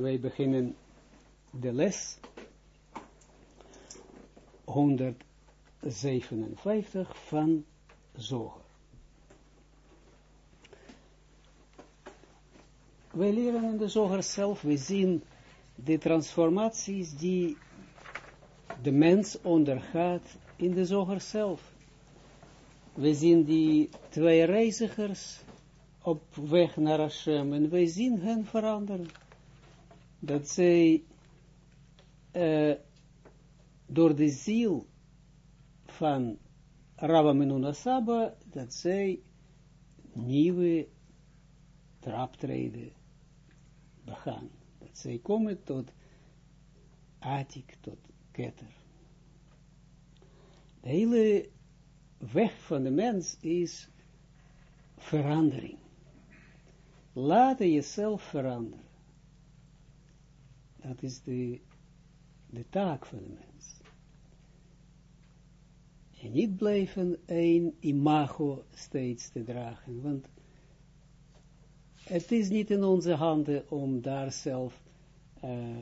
wij beginnen de les 157 van Zoger. Wij leren in de Zoger zelf, we zien de transformaties die de mens ondergaat in de Zoger zelf. We zien die twee reizigers op weg naar Hashem en wij zien hen veranderen. Dat zij uh, door de ziel van Rava Menuna Saba, dat zij nieuwe traptreden begaan. Dat zij komen tot Atik, tot Keter. De hele weg van de mens is verandering. Laat jezelf veranderen. Dat is de, de taak van de mens. En niet blijven een imago steeds te dragen, want het is niet in onze handen om daar zelf uh,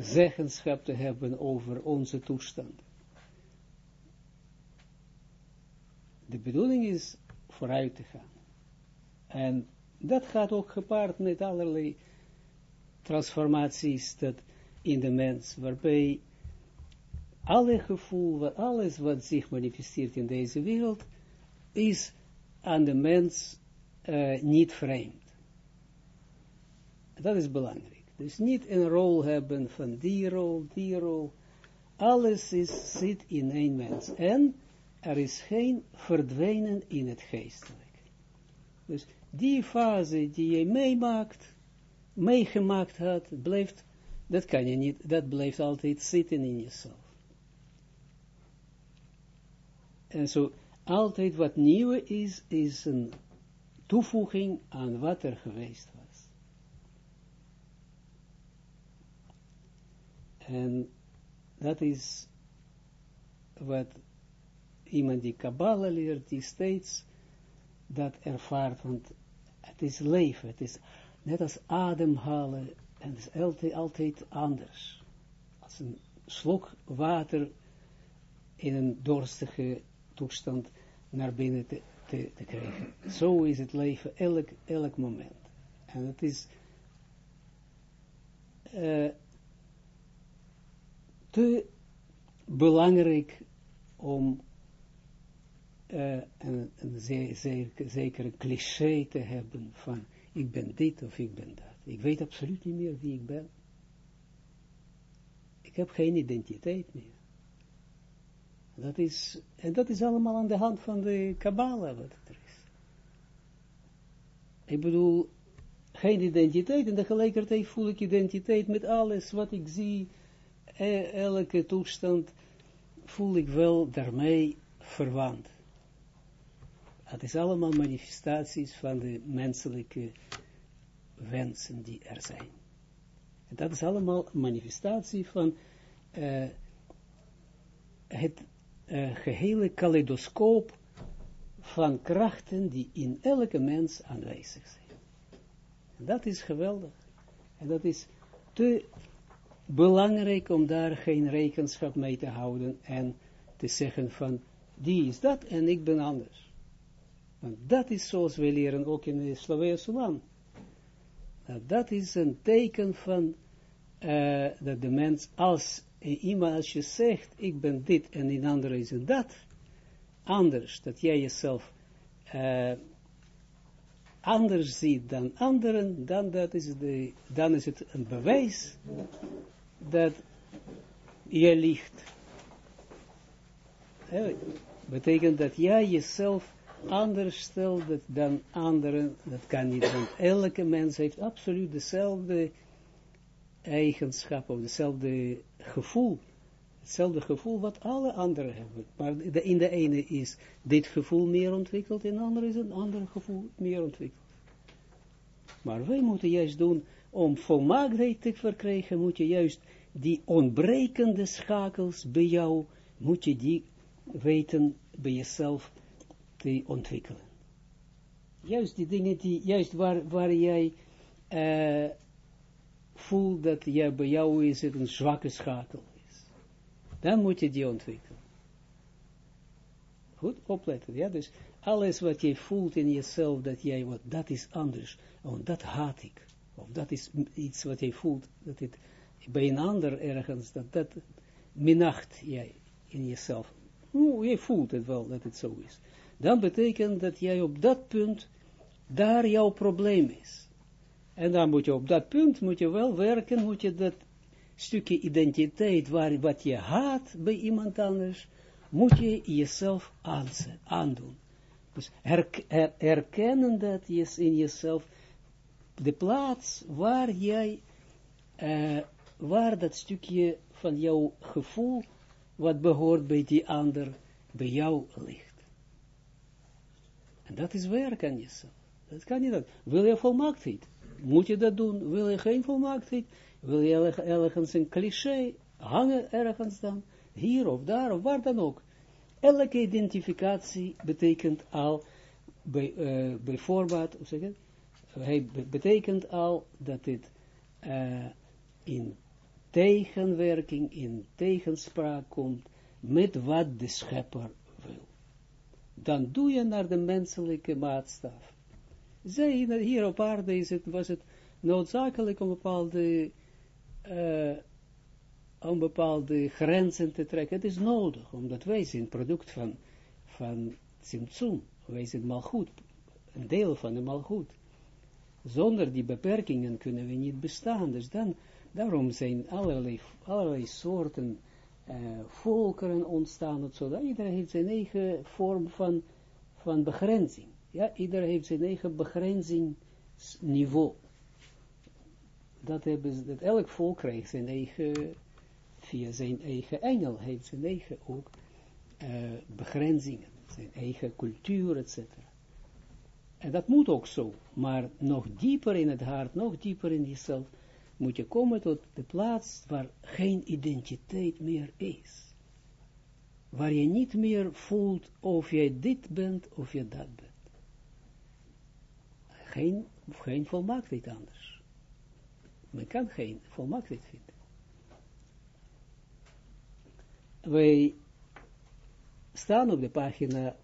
zeggenschap te hebben over onze toestand. De bedoeling is vooruit te gaan. En dat gaat ook gepaard met allerlei transformaties dat in de mens, waarbij alle gevoel, alles wat zich manifesteert in deze wereld, is aan de mens uh, niet vreemd. Dat is belangrijk. Dus niet een rol hebben van die rol, die rol. Alles is, zit in één mens. En er is geen verdwijnen in het geestelijk. Dus die fase die je meemaakt, meegemaakt had, blijft, dat kan je niet, dat blijft altijd zitten in jezelf. En zo, altijd wat nieuw is, is een toevoeging aan wat er geweest was. En dat is wat iemand die Kabbalah leert, die steeds dat ervaart, want het is leven, het is net als ademhalen, en het is altijd, altijd anders. Als een slok water in een dorstige toestand naar binnen te, te, krijgen. Zo is het leven elk, elk moment. En het is uh, te belangrijk om uh, een, een zekere cliché te hebben van ik ben dit of ik ben dat. Ik weet absoluut niet meer wie ik ben. Ik heb geen identiteit meer. Dat is, en dat is allemaal aan de hand van de Kabbalah wat er is. Ik bedoel, geen identiteit en tegelijkertijd voel ik identiteit met alles wat ik zie, e, elke toestand voel ik wel daarmee verwant. Het is allemaal manifestaties van de menselijke wensen die er zijn. En dat is allemaal manifestatie van uh, het uh, gehele kaleidoscoop van krachten die in elke mens aanwezig zijn. En dat is geweldig. En dat is te belangrijk om daar geen rekenschap mee te houden en te zeggen van, die is dat en ik ben anders. Want dat is zoals we leren ook in de Slavia Sulam. Dat is een teken van uh, dat de mens, als iemand als je zegt, ik ben dit en een ander is dat, anders, dat jij jezelf uh, anders ziet dan anderen, dan, dat is de, dan is het een bewijs dat je liegt. Dat betekent dat jij jezelf anders stelt dan anderen, dat kan niet, want elke mens heeft absoluut dezelfde eigenschappen, of dezelfde gevoel, hetzelfde gevoel wat alle anderen hebben. Maar de, in de ene is dit gevoel meer ontwikkeld, in de andere is een ander gevoel meer ontwikkeld. Maar wij moeten juist doen, om volmaaktheid te verkrijgen, moet je juist die ontbrekende schakels bij jou, moet je die weten bij jezelf te ontwikkelen. Juist die dingen die, juist waar, waar jij uh, voelt dat ja, bij jou is het een zwakke schakel is. Dan moet je die ontwikkelen. Goed, opletten, ja, dus alles wat je voelt in jezelf, dat jij, wat, dat is anders, oh, dat haat ik, of dat is iets wat je voelt, dat het bij een ander ergens, dat dat minacht jij in jezelf. Oeh, je voelt het wel dat het zo is. Dan betekent dat jij op dat punt, daar jouw probleem is. En dan moet je op dat punt, moet je wel werken, moet je dat stukje identiteit, waar, wat je haat bij iemand anders, moet je jezelf aandoen. Dus herkennen dat je in jezelf, de plaats waar jij, uh, waar dat stukje van jouw gevoel, wat behoort bij die ander, bij jou ligt. Dat is werk aan jezelf. Dat kan dat. Wil je volmaaktheid? Moet je dat doen? Wil je geen volmaaktheid? Wil je ergens een cliché hangen ergens dan? Hier of daar of waar dan ook. Elke identificatie betekent al, bij, uh, bijvoorbeeld, hoe zeg het? Hij betekent al dat het uh, in tegenwerking, in tegenspraak komt met wat de schepper. Dan doe je naar de menselijke maatstaf. Zij, hier op aarde is het, was het noodzakelijk om bepaalde, uh, om bepaalde grenzen te trekken. Het is nodig, omdat wij zijn product van, van Tsimtsum. Wij zijn malgoed, een deel van de malgoed. Zonder die beperkingen kunnen we niet bestaan. Dus dan Daarom zijn allerlei, allerlei soorten uh, volkeren ontstaan, zodat iedereen heeft zijn eigen vorm van, van begrenzing. Ja, iedereen heeft zijn eigen begrenzingsniveau. Dat hebben dat elk volk krijgt zijn eigen, via zijn eigen engel, heeft zijn eigen ook uh, begrenzingen, zijn eigen cultuur, etc. En dat moet ook zo, maar nog dieper in het hart, nog dieper in jezelf, moet je komen tot de plaats waar geen identiteit meer is. Waar je niet meer voelt of jij dit bent of je dat bent. Geen, geen volmaaktheid anders. Men kan geen volmaaktheid vinden. Wij staan op de pagina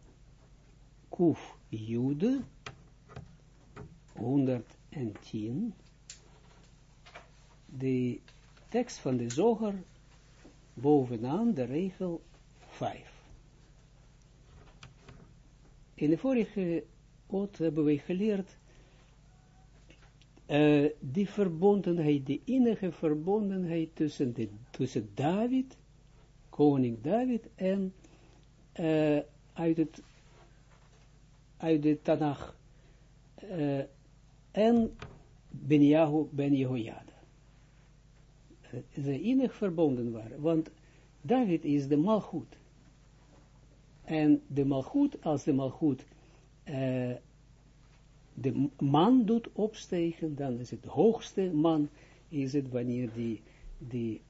Kuf Jude 110 de tekst van de zoger bovenaan de regel 5. In de vorige oot hebben we geleerd uh, die verbondenheid, die innige verbondenheid tussen, de, tussen David, koning David en uh, uit het uit de Tanach uh, en Ben, ben Jehoiada ze innig verbonden waren. Want David is de malgoed. En de malgoed, als de malgoed uh, de man doet opstegen, dan is het hoogste man, is het wanneer die, die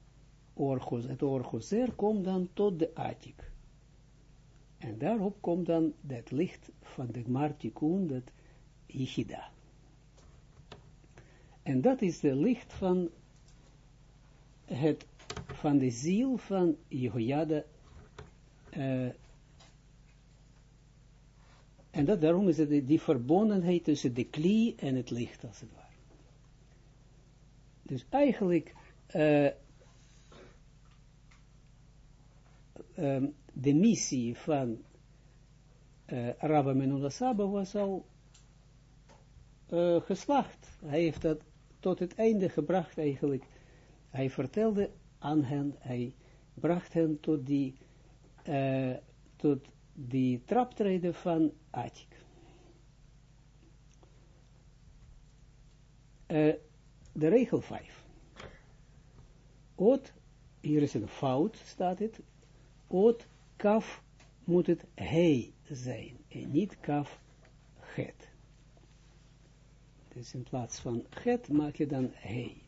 orgos, het orgozer komt dan tot de Atik. En daarop komt dan dat licht van de Martikun, dat Yichida. En dat is de licht van het van de ziel van Jehoiada uh, en dat, daarom is het die verbondenheid tussen de klie en het licht, als het ware. Dus eigenlijk, uh, um, de missie van uh, Rabbi Menula Saba was al geslaagd. Hij heeft dat tot het einde gebracht eigenlijk hij vertelde aan hen, hij bracht hen tot die, uh, tot die traptreden van Atik. Uh, de regel 5. Oot, hier is een fout, staat het. Oot, kaf, moet het hij zijn, en niet kaf, het. Dus in plaats van het maak je dan hij.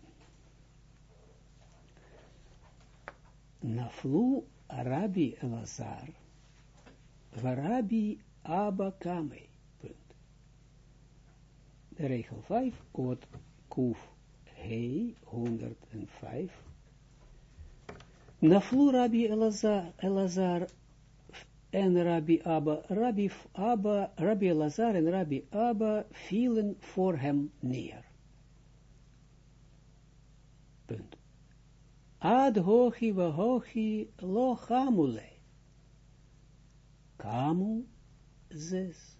Naflu Arabi Elazar, Varabi Abba Kamei. Punt. De regel 5, Ot Kuf He, 105. Naflu Rabbi Elazar, Elazar en Rabbi Abba, Rabbi Abba, Rabbi Elazar en Rabbi Abba vielen voor hem neer. Punt. Ad hochi wa hochi lo chamule. Kamu zes.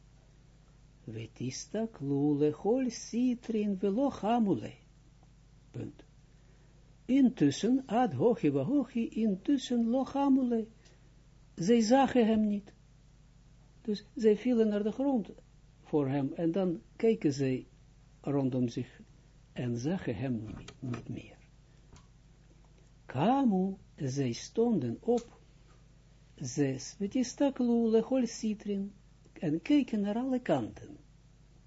Vetista klule hol citrin velo hamule. Punt. Intussen, ad hochi wa hochi, intussen lo hamule. Zij zagen hem niet. Dus zij vielen naar de grond voor hem en dan keken zij rondom zich en zagen hem niet meer. Kamu, zij stonden op, zes, met je staklu lechol citrin, en keken naar alle kanten.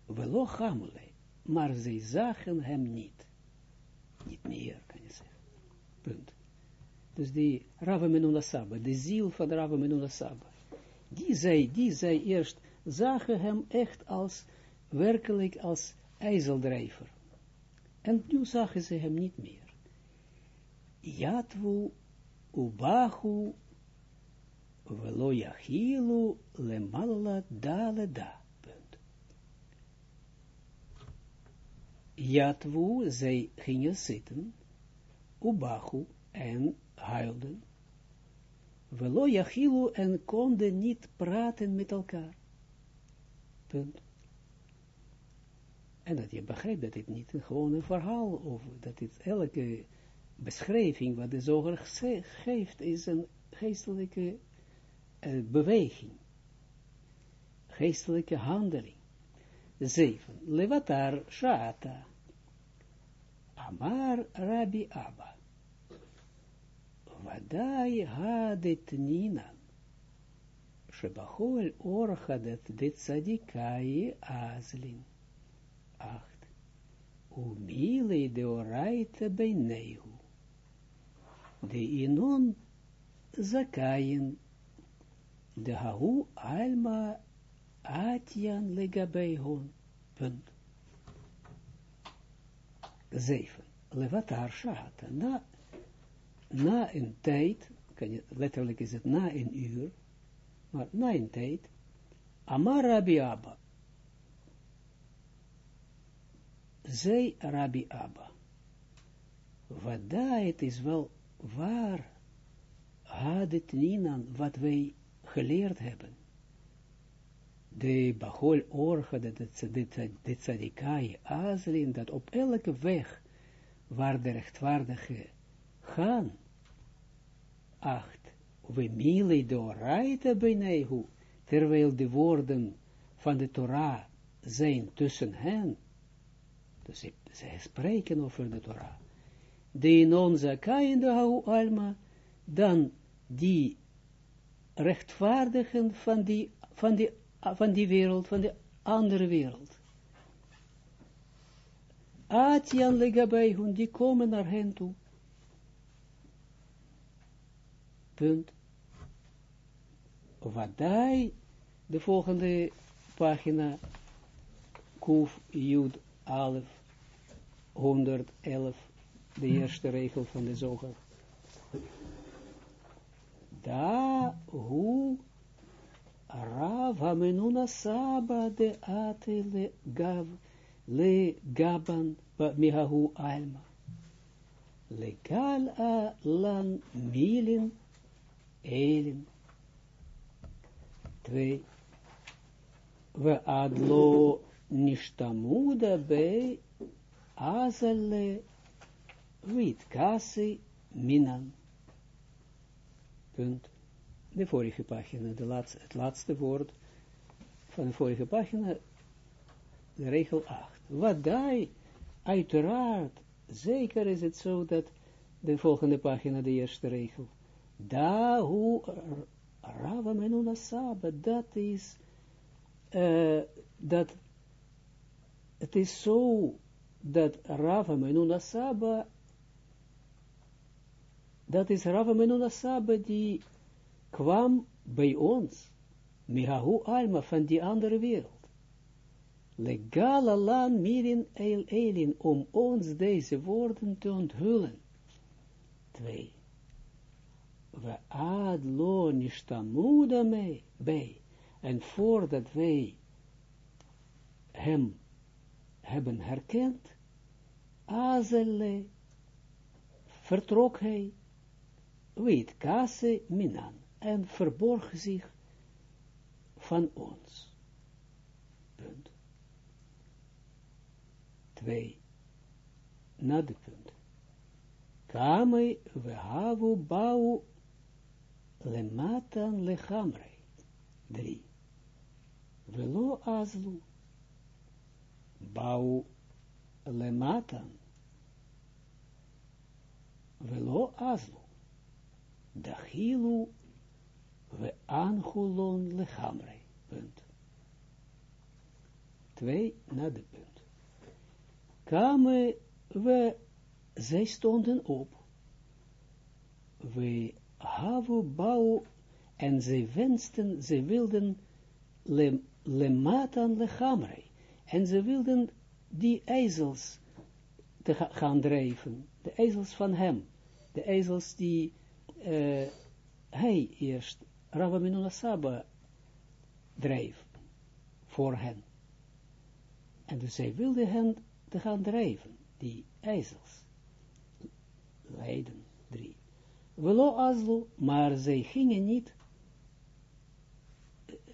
Velo hamule, maar zij zagen hem niet. Niet meer, kan je zeggen. Punt. Dus die Rava Menuna Saba, de ziel van Rava Menuna Saba, die zei, die zei eerst, zagen hem echt als, werkelijk als ijzeldrijver. En nu zagen ze hem niet meer. Yatvu ubahu velo yachilu lemalla dale da. Punt. Yatvu, zij gingen zitten, ubahu, en huilden. Velo yachilu en konden niet praten met elkaar. Punt. En dat je begrijpt dat dit niet een gewone verhaal, of dat dit elke beschrijving wat de zoger geeft, is een geestelijke uh, beweging. Geestelijke handeling. Zeven. Levatar shata. Amar Rabbi Abba. Vadai hadet ninan. Shebachol orchadet de azlin. Acht. Umile de inon zakayin. De hahu alma atjan legabeihon. Punt. Zeven. Levatar shata. Na na een tijd, kan je, letterlijk is het na een uur, maar na een tijd, Amar Rabbi Abba, zei Rabbi Abba, Wada, het is wel waar, had het ninan, wat wij geleerd hebben. De Bahol Orge, de Tzadikai Azlin, dat op elke weg, waar de rechtvaardige gaan, acht, we mile doorrijden benehu, terwijl de woorden van de Torah zijn tussen hen, dus ze, spreken over de Torah, de in onze de hou alma, dan die rechtvaardigen van die, van die, van die wereld, van de andere wereld. Atjan legabei die komen naar hen toe. Punt. Wadai, de volgende pagina, Kuf Jud Alef, 111, de eerste regel van de zoger. Da hu Rav Hamenuna Saba de Ate le Gav le Gaban Mihahu Alma. Legal a lan milin Elim. Twee. We adlo nishtamuda bij azale wit kasi minan. Punt. De vorige pagina, de laatste, het laatste woord van de vorige pagina, de regel 8. Wat dai, uiteraard, zeker is het zo dat de volgende pagina, de eerste regel, da hu Rava Menuna Saba, dat is, uh, dat, het is zo, dat Rava Menuna Saba, dat is Rava Menuna Saba, die kwam bij ons, Mihahu Alma, van die andere wereld. Legala mirin el elin, om ons deze woorden te onthullen. Twee. We ad lo nishtamuda bij. En voordat wij hem hebben herkend, azele, vertrok hij, weet kase minan, en verborg zich van ons. Punt. Twee. Na de punt. Kame we havu bau lematan lechamre. Drie. Velo azlu. Bau lematan. Velo azlu. Dachilu we anchulon lechamre. Punt. Twee na de punt. Kame we, zij stonden op. We havu bouw en zij wensten, zij wilden le, lematan lechamre. En ze wilden die ezels te gaan drijven. De ezels van hem. De ezels die uh, hij eerst, Ravaminu Saba, dreef voor hen. En dus zij wilde hen te gaan drijven, die ijzels. Leiden, drie. Velo maar zij gingen niet,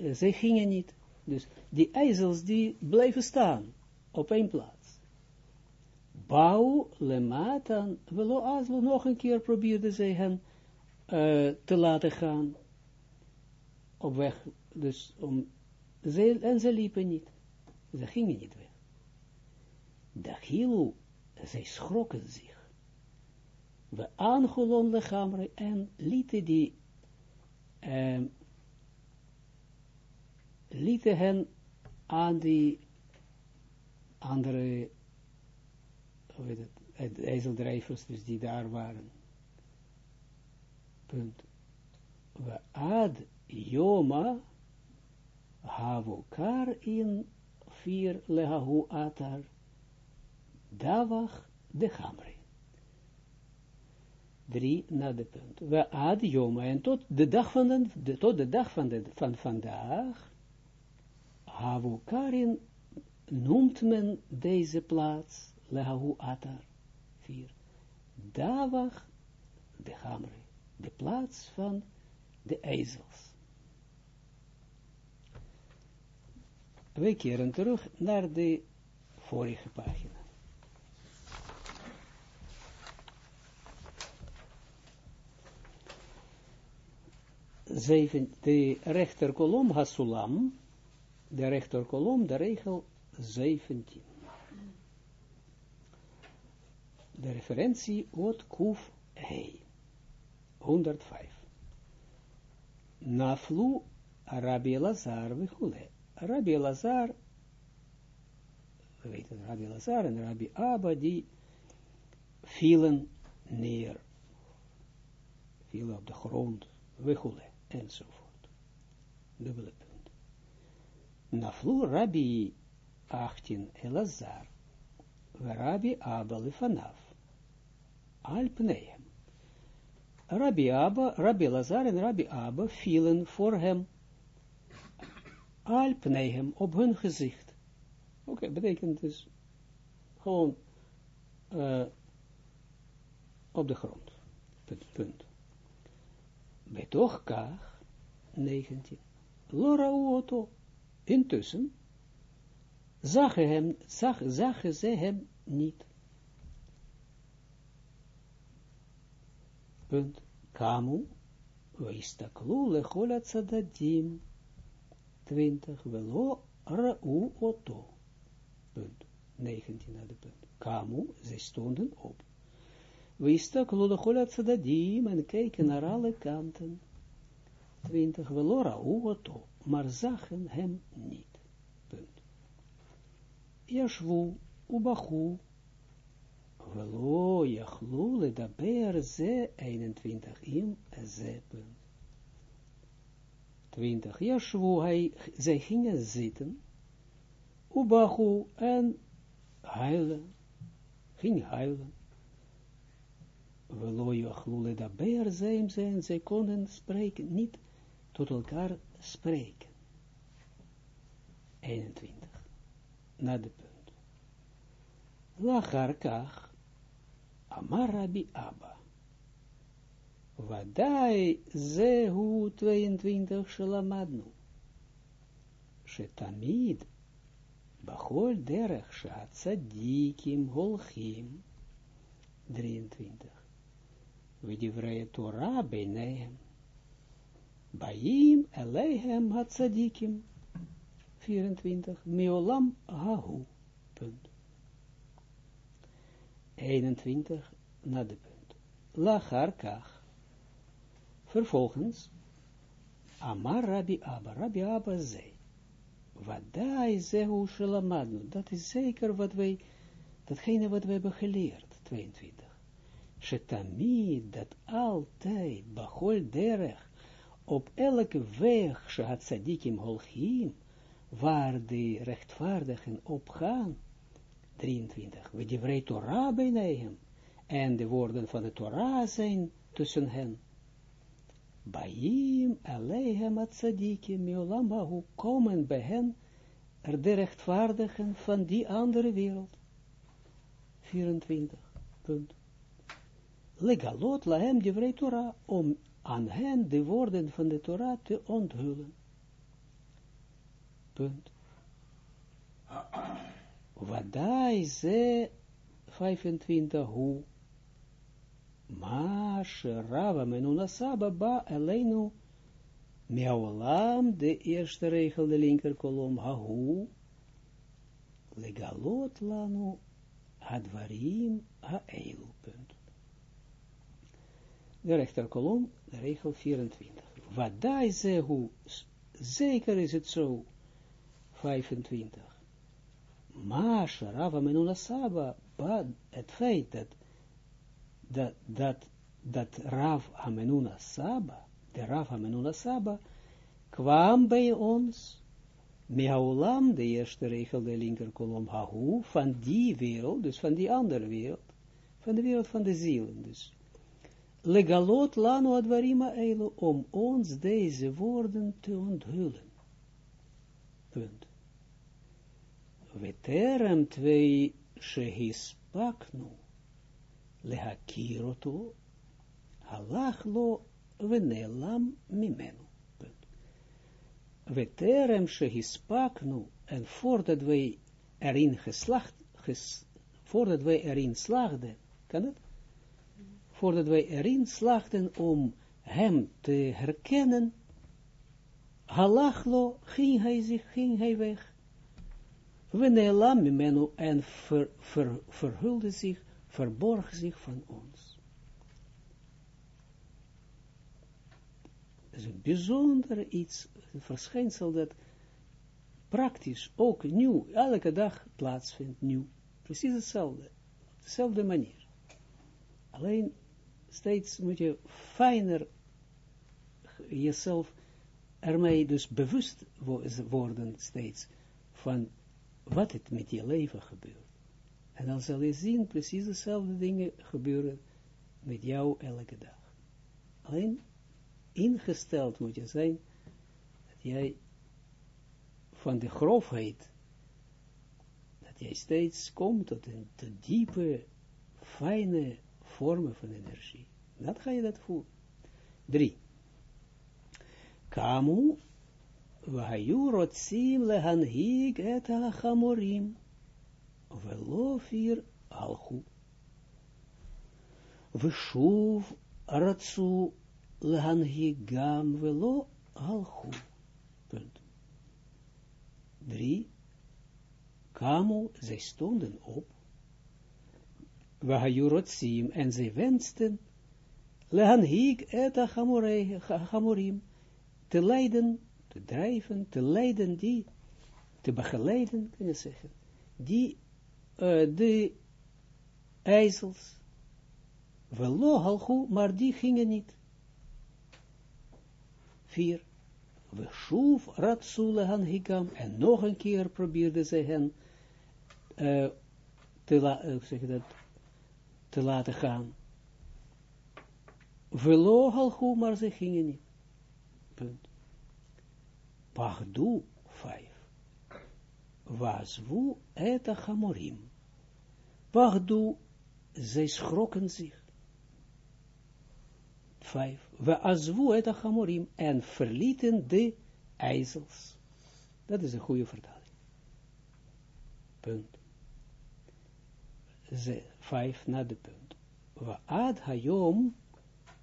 uh, zij gingen niet, dus die ijzels die blijven staan, op één plaats. Bouw, lematan, velo azlo, nog een keer probeerde zij hen uh, te laten gaan, op weg, dus om, ze, en ze liepen niet, ze gingen niet weg. Dachilu, zij schrokken zich. We aangelon lechamre en lieten die, uh, lieten hen aan die andere, hoe heet het, ijzeldrijvers, dus die daar waren. Punt. We ad Yoma Havokar in vier lehahu atar Davach de Hamre. Drie na de punt. We ad Yoma en tot de dag van, de, tot de dag van, de, van vandaag Havokarin noemt men deze plaats lehahu atar vier. Davach de Hamre. De plaats van de ezels. We keren terug naar de vorige pagina. Zeven, de rechterkolom Hasulam, de rechterkolom, de regel 17. De referentie wordt Kuf Hei, 105. Naflu Arabi Lazar Vechule. Rabbi Lazar, we weten Rabbi Lazar en Rabbi Abba, die vielen neer, vielen op de grond, wegule, enzovoort. Dubbele punt. Naflu Rabbi 18 Elazar, Rabbi Abba lefanaf, al pnehem. Rabbi Abba, Rabbi Lazar en Rabbi Abba vielen voor hem al pnehem, op hun gezicht. Oké, okay, betekent dus gewoon uh, op de grond. Punt. punt. Betoch kaag, 19. Lora auto. Intussen zagen, hem, zag, zagen ze hem niet. Punt. Kamu, weistaklu lechola tzadadim. 20, velo ra'u oto. Punt. 19 naar de punt. Kamu, zij stonden op. Wista klolochola tzadadim en keken naar alle kanten. 20, velo ra'u oto. Maar zagen hem niet. Punt. Yashvu, ubachu, velo yachlu ledaber ze 21 im ze punt. 20. Yashvu, hij, zij gingen zitten, Ubahu en huilen, ging huilen. Veloyo achlule da beer zijn zijn, zij konden spreken, niet tot elkaar spreken. 21. Na de punt. Lachar kach, Amar Rabbi Abba. Wadai zehu 22 shelamadnu. Shetamid Bachol derech Shatzadikim holchim 23. Vidivrei Torah beinehem. Baim eleihem hatzadikim 24. Miolam hahu. 21 na de punt. Lachar kach. Vervolgens, Amar Rabbi Abba, Rabbi Abba zei, Wadai zehu shelamadnu, dat is zeker wat wij, datgene wat wij hebben geleerd, 22. Shetamid, dat altijd, bachol derech, op elke weg, shehat sadikim holchim, waar de rechtvaardigen opgaan, 23. We divrei Torah bij en de woorden van de Torah zijn tussen hen. Baim aleihem atzadikim hoe komen bij hen er de rechtvaardigen van die andere wereld. 24. Punt. Legalot lahem divrei Torah, om aan hen de woorden van de Torah te onthullen. Punt. Wadai ze 25 hoe maar Rava Menuna Saba ba Eleinu Meolam, de eerste regel, de linker kolom, Hahu, Legalot lanu Hadvarim Haelu. Punt. De rechter kolom, de regel 24. Wadai zehu, zeker is het zo, 25. Maar Rava Menuna Saba, het feit dat dat, dat, Rav Amenuna Saba, de Rav Amenuna Saba, kwam bij ons, Meaulam, de eerste regel, de linker kolom, Hahu, van die wereld, dus van die andere wereld, van de wereld van de zielen, dus. Legalot lanu advarima eilu, om ons deze woorden te onthullen. Punt. Veterem twee shehispaknu, lehakiroto, halach lo venelam mimenu. Veterem shehispaknu, en voordat wij erin geslacht, ges, voordat wij erin slaagden, kan het? Voordat wij erin slaagden om hem te herkennen, halachlo, ging hij zich, ging hij weg. Venelam mimenu, en ver, ver, verhulde zich verborg zich van ons. Dat is een bijzonder iets, een verschijnsel dat praktisch ook nieuw, elke dag plaatsvindt, nieuw. Precies hetzelfde, dezelfde manier. Alleen steeds moet je fijner jezelf ermee dus bewust worden steeds van wat het met je leven gebeurt. En dan zal je zien, precies dezelfde dingen gebeuren met jou elke dag. Alleen ingesteld moet je zijn, dat jij van de grofheid, dat jij steeds komt tot een te diepe, fijne vormen van energie. Dat ga je dat voelen. Drie. Kamu, vahayu rotsim lehanhig et hachamorim velo vier alchu. Veshuv ratsu lehanhigam velo alchu. Punt. Drie. Kamu, zij stonden op. Wahajurotsim, en zij wensten. Lehanhig et hamorim. Te leiden, te drijven, te leiden die, te begeleiden, kun je zeggen, die uh, de ijzels, velo halchu, maar die gingen niet. Vier, we shuv ratsule han hikam, en nog een keer probeerde ze hen uh, te, la, uh, zeg dat, te laten gaan. Velo halchu, maar ze gingen niet. Punt. Pachdu 5. Wazwu et Hamorim. Pachdu, zij schrokken zich. Vijf. We azwu et Hamorim en verlieten de ijzels. Dat is een goede vertaling. Punt. Ze, vijf na de punt. We ad hayom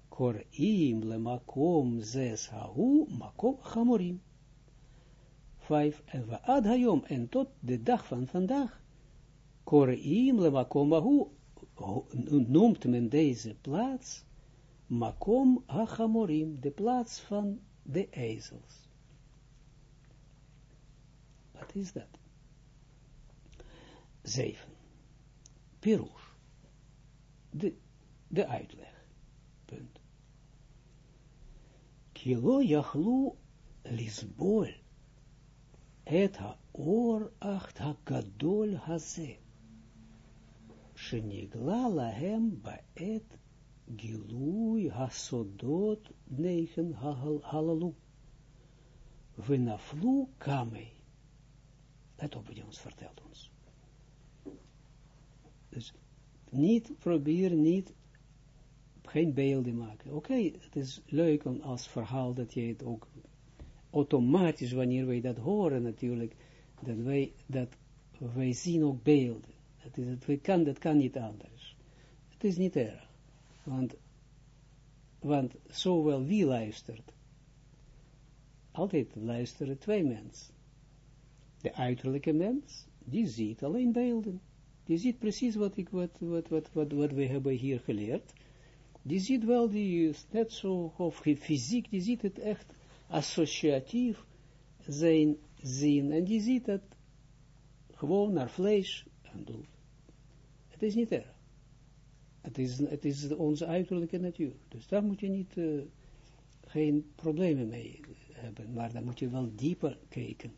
korim le makom zes hau makom hamorim. 5, Eva ad hayom, en tot de dag van vandaag, Koreim le makomahu, noemt men deze plaats, makom hachamorim, de plaats van de ezels. Wat is dat? 7. pirush, De, de uitleg. Punt. Kilo jachlu lisbol et ha-or acht ha-gadol ha-ze shenigla lahem ba'et gilui hasodot negen halalu. Venaflu kamei. Let op wat ons vertelt ons. Dus niet probeer niet geen beelden maken. Oké, het is leuk om als verhaal dat je het ook automatisch, wanneer wij dat horen natuurlijk, dat wij, dat wij zien ook beelden. Dat, is het, kan, dat kan niet anders. Het is niet erg. Want, want zowel wie luistert, altijd luisteren twee mensen. De uiterlijke mens, die ziet alleen beelden. Die ziet precies wat, ik, wat, wat, wat, wat, wat hebben hier geleerd. Die ziet wel, die is net zo, of fysiek, die ziet het echt associatief zijn zien. En die ziet het gewoon naar vlees en bloed. Het is niet erg. Het is, het is onze uiterlijke natuur. Dus daar moet je niet, geen problemen mee hebben. Maar dan moet je wel dieper kijken.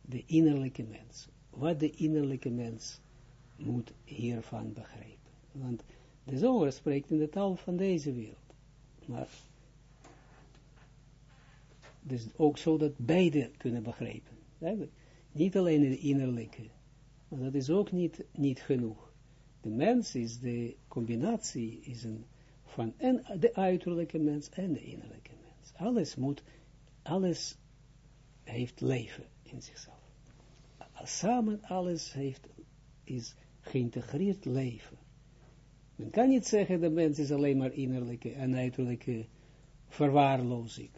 De innerlijke mens. Wat de innerlijke mens moet hiervan begrijpen. Want de zoger spreekt in de taal van deze wereld. Maar dus ook zo dat beide kunnen begrijpen. Niet alleen de innerlijke, maar dat is ook niet, niet genoeg. De mens is de combinatie is een, van en de uiterlijke mens en de innerlijke mens. Alles moet, alles heeft leven in zichzelf. Samen alles heeft, is geïntegreerd leven. Men kan niet zeggen dat de mens is alleen maar innerlijke en uiterlijke verwaarlozing.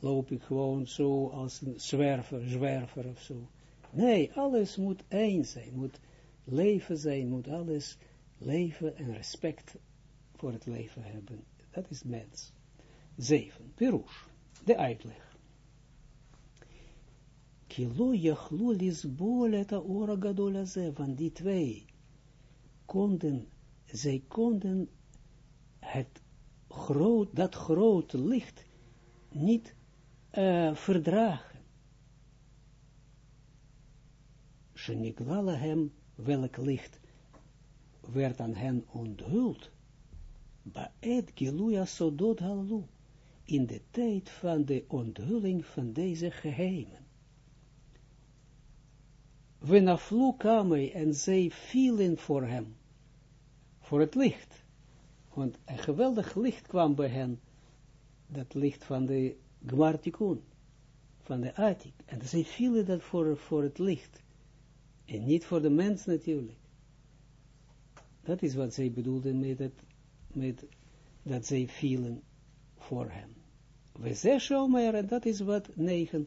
Loop ik gewoon zo als een zwerver, zwerver of zo. Nee, alles moet één zijn, moet leven zijn, moet alles leven en respect voor het leven hebben. Dat is mens. Zeven, Pirush, de uitleg. Kilo jachlu lisbol et ora gadolaze, van die twee konden, zij konden het groot, dat grote licht niet uh, verdragen. Sheniglala hem welk licht werd aan hen onthuld, Baed Giluya Sodot Halu, in de tijd van de onthulling van deze geheimen. Wenaflu kamei en zij vielen voor hem, voor het licht. Want een geweldig licht kwam bij hen, dat licht van de Gmartikun, van de Atik. En zij vielen dat voor, voor het licht. En niet voor de mens natuurlijk. Dat is wat zij bedoelden met, het, met dat zij vielen voor hem. We shomer, en dat is wat negen.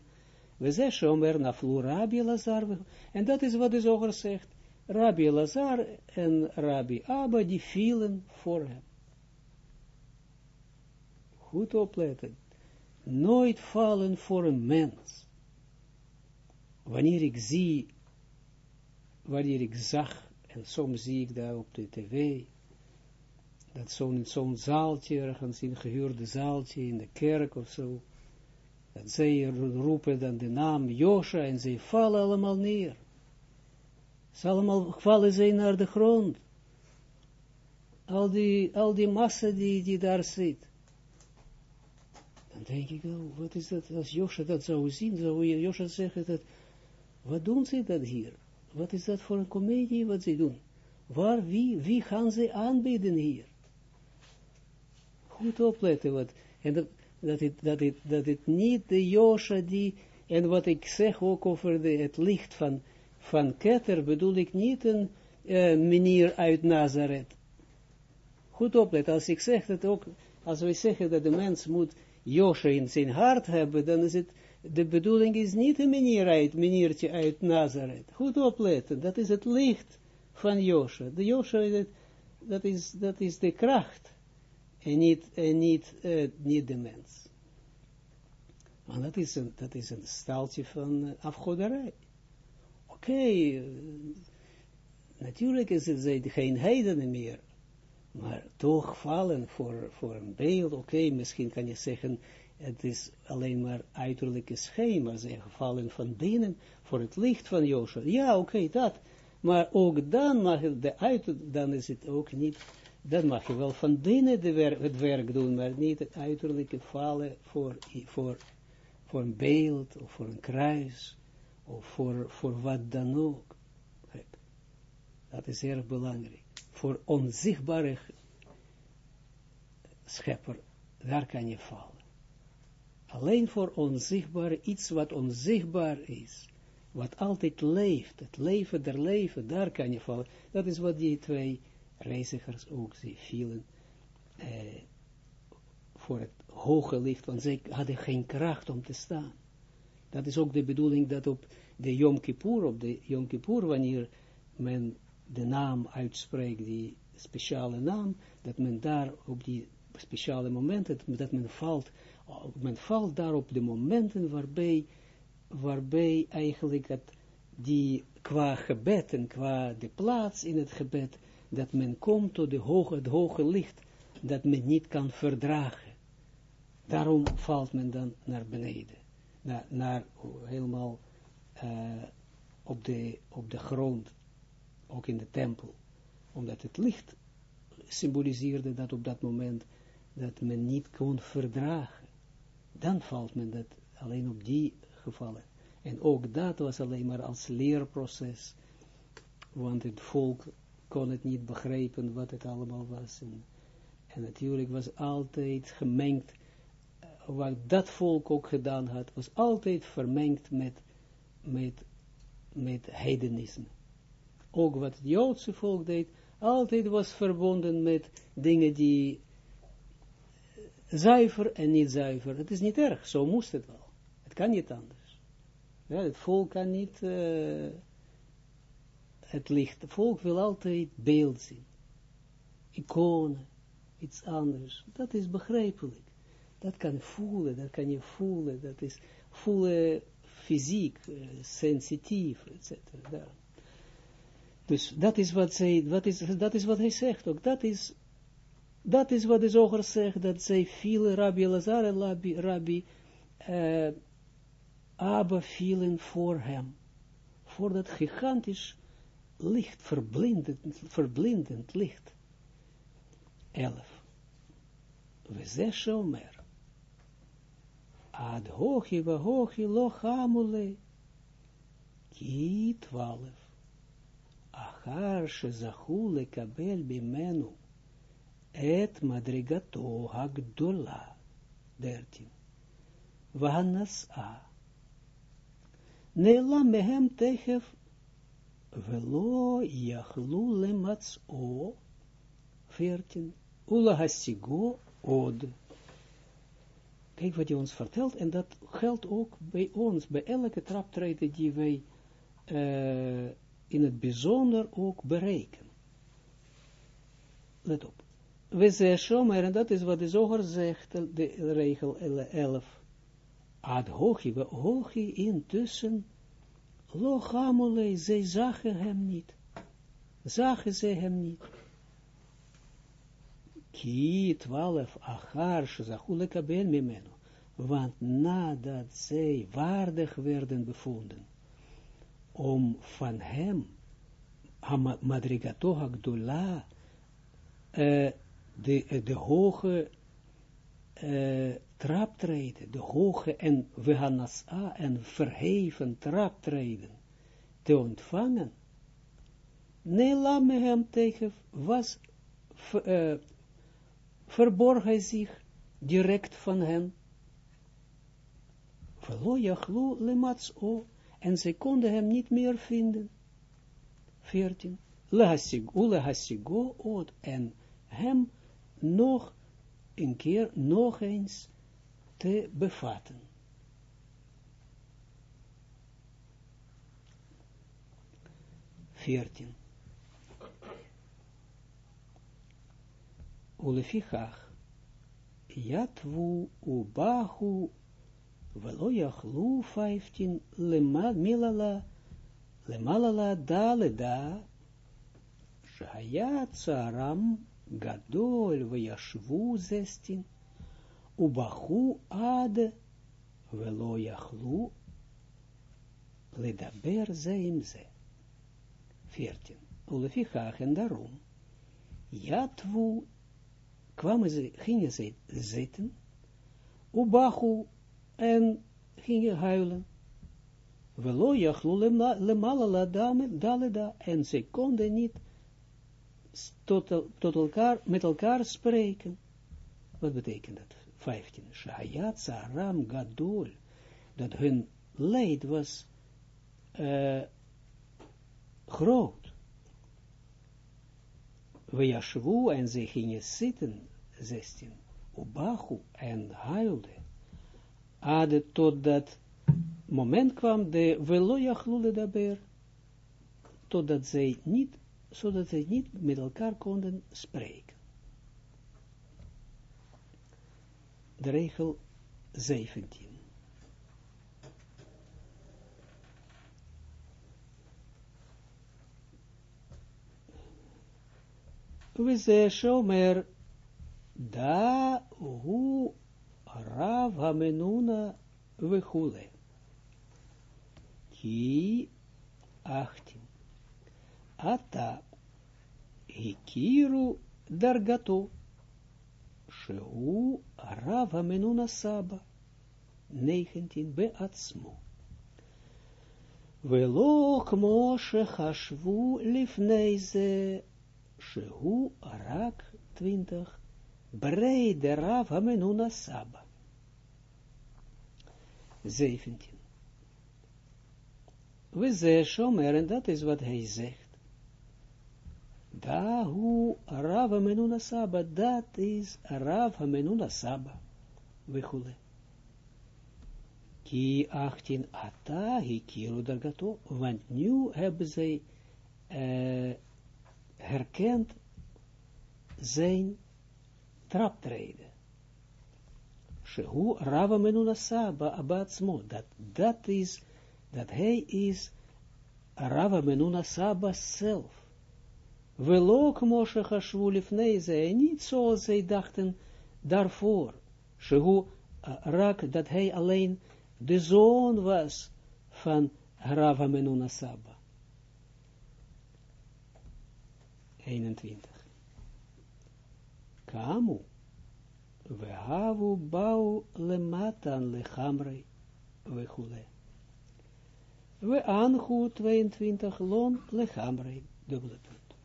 We zeggen shomer na vloer Lazar. En dat is wat de zoger zegt. Rabbi Lazar en Rabbi Abba, die vielen voor hem. Goed opletten. Nooit vallen voor een mens. Wanneer ik zie wanneer ik zag, en soms zie ik daar op de tv, dat zo'n zo'n zaaltje, ergens in gehuurde zaaltje, in de kerk of zo, dat zij roepen dan de naam Josha en zij vallen allemaal neer. Ze allemaal vallen zij naar de grond. Al die, al die massa die, die daar zit. Dan denk ik, oh, wat is dat, als Josha dat zou zien, zou Josha zeggen dat, wat doen ze dat hier? Wat is dat voor een komedie wat ze doen? Waar, wie, wie gaan ze aanbieden hier? Goed opletten, wat, en dat, het, dat, het, dat het niet de Josha die, en wat ik zeg ook over de, het licht van, van Keter, bedoel ik niet een uh, meneer uit Nazareth. Goed opletten, als ik zeg dat ook, als wij zeggen dat de mens moet Josha in zijn hart hebben, dan is het, de bedoeling is niet een meneer uit, meniertje uit Nazareth. Goed opletten, dat is het licht van Josha. De Josha, dat is, dat is de kracht en niet, en niet, niet de mens. Want dat is een, dat is een staaltje van afgoderij. Oké, okay, natuurlijk is het geen heidenen meer, maar toch vallen voor, voor een beeld, oké, misschien kan je zeggen, het is alleen maar uiterlijke schema, ze vallen van binnen voor het licht van Joshua. Ja, oké, dat. Maar ook dan mag het, de uit, dan is het ook niet, dan mag je wel van binnen de wer het werk doen, maar niet het uiterlijke vallen voor, voor, voor een beeld, of voor een kruis, of voor, voor wat dan ook. Dat is erg belangrijk. Voor onzichtbare schepper, daar kan je vallen. Alleen voor onzichtbare, iets wat onzichtbaar is, wat altijd leeft, het leven der leven, daar kan je vallen. Dat is wat die twee reizigers ook, ze vielen eh, voor het hoge licht, want zij hadden geen kracht om te staan. Dat is ook de bedoeling dat op de Yom Kippur, op de Yom Kippur, wanneer men de naam uitspreekt, die speciale naam, dat men daar op die speciale momenten, dat men valt, men valt daar op de momenten waarbij waarbij eigenlijk het, die qua gebed en qua de plaats in het gebed, dat men komt tot de hoge, het hoge licht, dat men niet kan verdragen. Daarom valt men dan naar beneden, naar, naar helemaal uh, op, de, op de grond, ook in de tempel, omdat het licht symboliseerde dat op dat moment, dat men niet kon verdragen. Dan valt men dat alleen op die gevallen. En ook dat was alleen maar als leerproces, want het volk kon het niet begrijpen wat het allemaal was. En, natuurlijk was altijd gemengd, eh, wat dat volk ook gedaan had, was altijd vermengd met, met, met hedonisme. Ook wat het Joodse volk deed, altijd was verbonden met dingen die zuiver en niet zuiver. Het is niet erg, zo moest het wel kan niet anders. Ja, het volk kan niet uh, het licht. Het volk wil altijd beeld zien. Iconen, iets anders. Dat is begrijpelijk. Dat kan voelen, dat kan je voelen. Dat is voelen fysiek, uh, sensitief, etc. Dus dat is wat zij, is, dat is wat hij zegt ook. Dat is, dat is wat de zoger zegt, dat zij vielen, Rabbi Lazar en Rabbi, uh, Abba vielen voor hem, voor dat gigantisch licht, verblindend, verblindend licht. Elf. We zes omer. Ad hochi wa hochi loch amule. Ki twaalf. Achar shezachule kabel bimenu. Et madrigato hagdola. Dertien. Vanas a. Nela mehem techef velo yachlu lemats o veertien ula hasigo od. Kijk wat hij ons vertelt, en dat geldt ook bij ons, bij elke traptreden die wij in het bijzonder ook bereiken. Let op. We zeggen, en dat is wat de zoger zegt, de regel 11 ad hochi, we hochi intussen, lochamole, zij zagen hem niet. Zagen ze hem niet. Ki 12 achar shezachule kabel mimeno. Want nadat zij waardig werden bevonden, om van hem, madrigato hagdola, uh, de, de hoge uh, traptreden, de hoge en vehanasa en verheven traptreden te ontvangen, Neelam hem tegen was uh, verborg hij zich direct van hen. Velo jachlu lematso, en zij konden hem niet meer vinden. 14. Lehasigo oot, en hem nog een keer, nog eens te bevatten. Veertien. Ulefichach, Yatvu Ubahu Velo Yachlu 15 Milala Lemalala Daleda Shaya Tsaram Gadol Vayashvu 16 Ubahu Ad Velo Yachlu Ledaber Zeimze 14 Ulefichach en daarom Yatvu kwamen ze, gingen ze Ubachu, en gingen huilen. Velo jachlu lemalala daleda, en ze konden niet tot, tot elkaar, spreken. Wat betekent dat? 15. Shayat saram gadol, dat hun leed was uh, groot. Vejashvu en ze gingen zitten, 16, Ubachu en huilde Ade tot dat moment kwam de Veloyachlule daber, totdat zij niet, zodat zij niet met elkaar konden spreken. De regel 17. וזה שאומר, da hu rav hamenuna וכולי. כי achtin. Ata hikiru dargato. שהוא רב המנונה סבא, 19 בעצמו. ולא כמו שחשבו לפני זה Shehu Arak 20, Breide Rav Hamenuna Saba. 17. We ze shomer, en dat is wat hij zegt. Dahu Rav Hamenuna Saba, dat is Rav Hamenuna Saba. We goede. Ki 18 ata, hikiru dargato, want nu hebben zij uh, herkent zijn traptreden. Shehu Rava Menunasa Abatsmo, dat dat is, dat hij is Rava Menunasaba zelf. Velok Moshe Hashvulif Neze, en niet zoals zij dachten daarvoor. Shehu Rak, dat hij alleen de zoon was van Rava Menunasaba. 21. Kamu, we havu bau lematan lechamre, we hule. We anhu 22 lon lechamre, dubbele punt.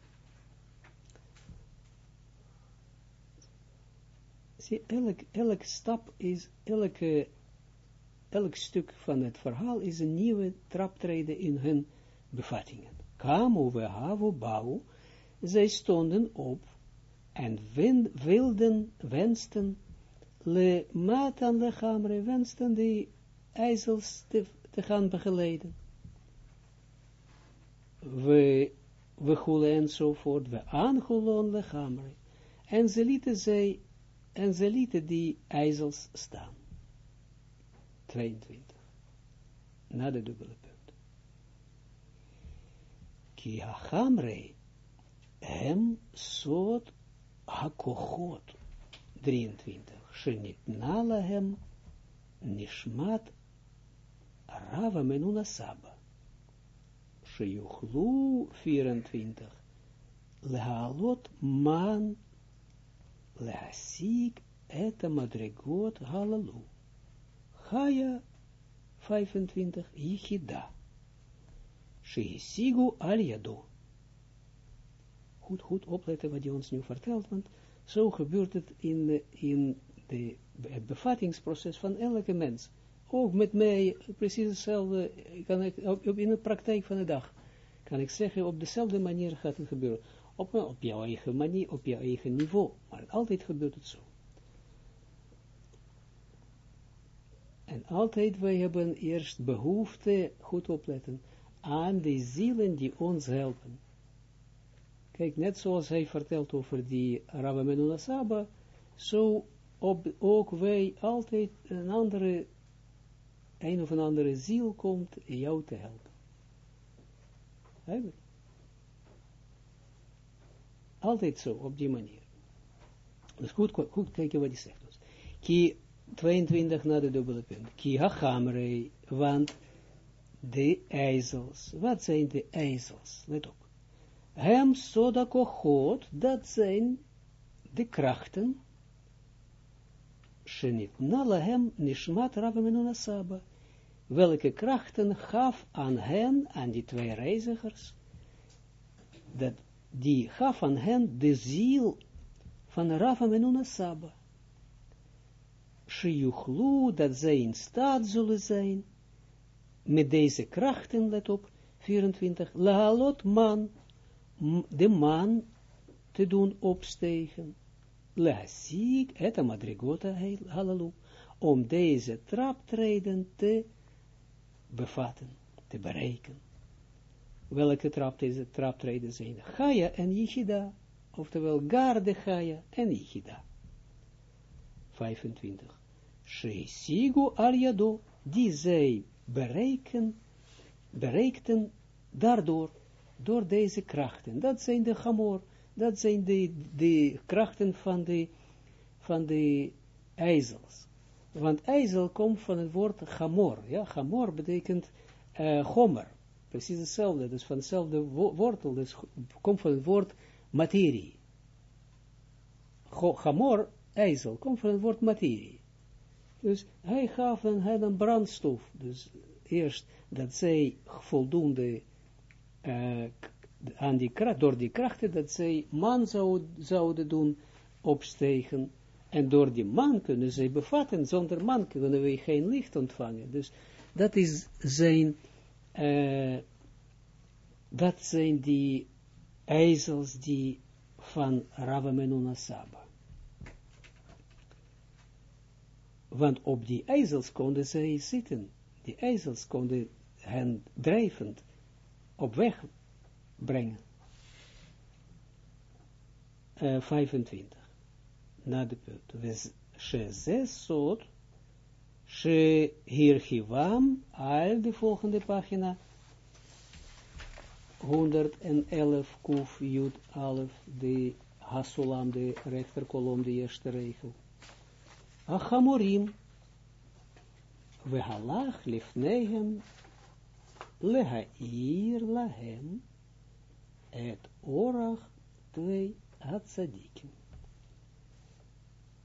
Zie, elk, elk stap is, elke, elk stuk van het verhaal is een nieuwe traptreden in hun bevattingen. Kamu, we havu bau, zij stonden op en wilden, wensten, le matan le hamre, wensten die ijzels te, te gaan begeleiden. We, we goelen enzovoort, we aangulon le hamre. En ze lieten zij, en ze lieten die ijzels staan. 22. Na de dubbele punt. Ki ha hamre, hem soort hakochot, 23, shenit nalahem, nishmat, rava menuna saba, sheyuchlu, 24, lehalot man, lehasik, eta madregot halalu. Chaya 25, Yichida. Shehisigu al yado. Goed, goed opletten wat hij ons nu vertelt, want zo gebeurt het in, in de, het bevattingsproces van elke mens. Ook met mij, precies hetzelfde, ik, in de praktijk van de dag, kan ik zeggen, op dezelfde manier gaat het gebeuren. Op, op jouw eigen manier, op jouw eigen niveau, maar altijd gebeurt het zo. En altijd wij hebben eerst behoefte, goed opletten, aan de zielen die ons helpen. Kijk, net zoals hij vertelt over die Rabbi Menuna Saba, zo ook wij altijd een andere, een of een andere ziel komt jou te helpen. Altijd zo, op die manier. Dus goed, goed kijken wat hij zegt. Dus. Ki 22 na de dubbele punt. Ki hachamrei, want de ijzels. Wat zijn de ijzels? Let op. Hem soda kochot, dat zijn de krachten. Shenit nalahem nishmat rabamenuna saba. Welke krachten gaf aan hen, aan die twee reizigers, dat die gaf aan hen de ziel van Rava Saba. Shiuchlu, dat zij in staat zullen zijn, met deze krachten, let op, 24, lahalot man, de man te doen opstegen, lahasik, et madrigota halalu, om deze traptreden te bevatten, te bereiken. Welke trap deze traptreden zijn? Gaia en Yichida, oftewel Garde Gaia en Yichida. 25. Sheisigu yado, die zij bereiken, bereikten daardoor, door deze krachten. Dat zijn de gamor, dat zijn de, de krachten van de, van de ijzels. Want ijzel komt van het woord gamor. Ja, gamor betekent uh, homer. Precies hetzelfde, dus van hetzelfde wortel, dus komt van het woord materie. Gamor, ijzel, komt van het woord materie. Dus hij gaf dan hen een brandstof. Dus eerst dat zij voldoende uh, aan door die krachten, dat zij man zou, zouden doen opstegen. En door die man kunnen zij bevatten. Zonder man kunnen we geen licht ontvangen. Dus dat is zijn, uh, dat zijn die ijzels die van Ravamenuna Saba. Want op die ijzels konden zij zitten. Die ijzels konden hen drijvend op weg brengen. Uh, 25. Na de punt. She zesot. She hirchivam. Al de volgende pagina. 111 kuf jut alef. De hasulam, de rechterkolom, de eerste regel. Achamorim, vehalach lifnehem, lehair lahem, et orach twee hatzadikim.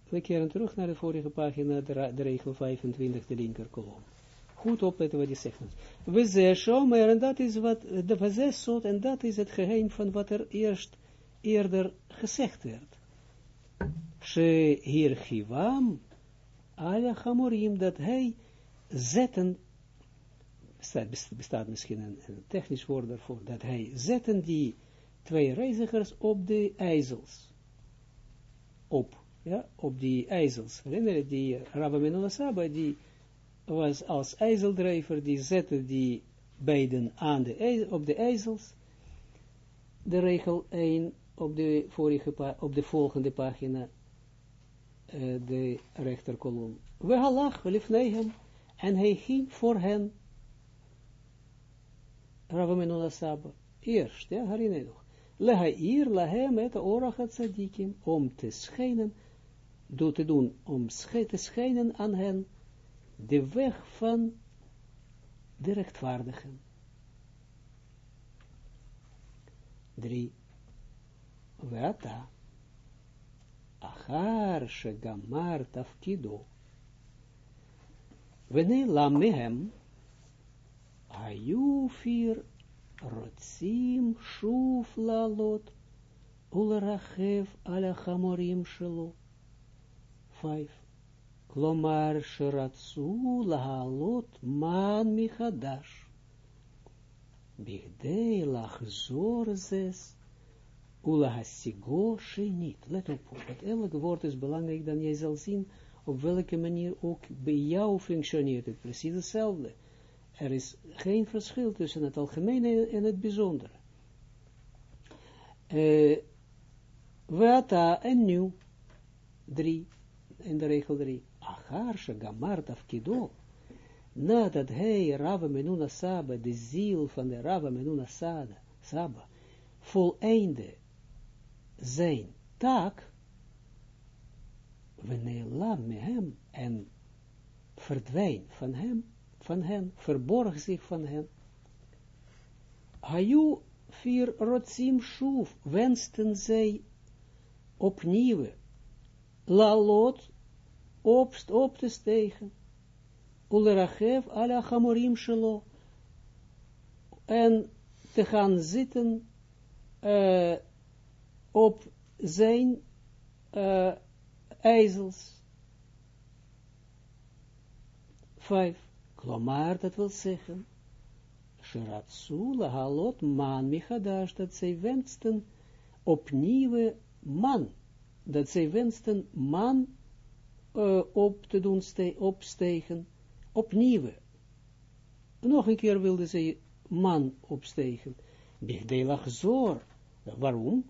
We keren terug naar de vorige pagina, de, de regel 25, de linker kolom. Goed opletten wat hij zegt. We zeggen, maar en dat is wat, de vazesot, en dat is het geheim van wat er eerst eerder gezegd werd. She hier givam, alle Hamorim, dat hij zetten, bestaat, bestaat misschien een, technisch woord daarvoor, dat hij zetten die twee reizigers op de ijzels. Op, ja, op die ijzels. Herinner je, die Rabbi Saba, die was als ijzeldrijver, die zette die beiden aan de, op de ijzels. De regel 1 op de, vorige, op de volgende pagina uh, de rechterkolom. We halach, lifnehem, en hij ging voor hen, Ravamenula Saba. Eerst, ja, herinner je nog. Lehair, lahem et orachat sadikim, om te schijnen, door te doen, om te schijnen aan hen, de weg van de rechtvaardigen. 3. Vata. Achar shegamar tafkido. Vene la mehem היו פיר רוצים שוב לעלות ולרחב על החמורים שלו. 5. כלומר שרצו לעלות מן מחדש. בכדי לחזור זס ולהשיגו שנית. Let op, dat elk woord is belangrijk, dan jij zal zien op welke manier ook bij jou functioneert het precies hetzelfde. Er is geen verschil tussen het algemene en het bijzondere. Uh, Wata en nu, drie, in de regel drie. Achar shegamar tafkido, nadat hij Rava Menuna Saba, de ziel van de Rava Menuna Saba, Saba zijn taak, Veneelam me hem en verdwijn van hem, van hen, verborg zich van hen. Hayu vier rotzim shuf, wensten zij opnieuw, lalot, opst op te stegen, ulerachev ala chamorim shelo, en te gaan zitten uh, op zijn uh, ijzels. Vijf. Klomar, dat wil zeggen, Shiratsu halot man michadash, dat zij wensten opnieuw man, dat zij wensten man op te doen ste opstegen, opnieuw. Nog een keer wilde zij man opstegen. Bigdelach zor. Waarom?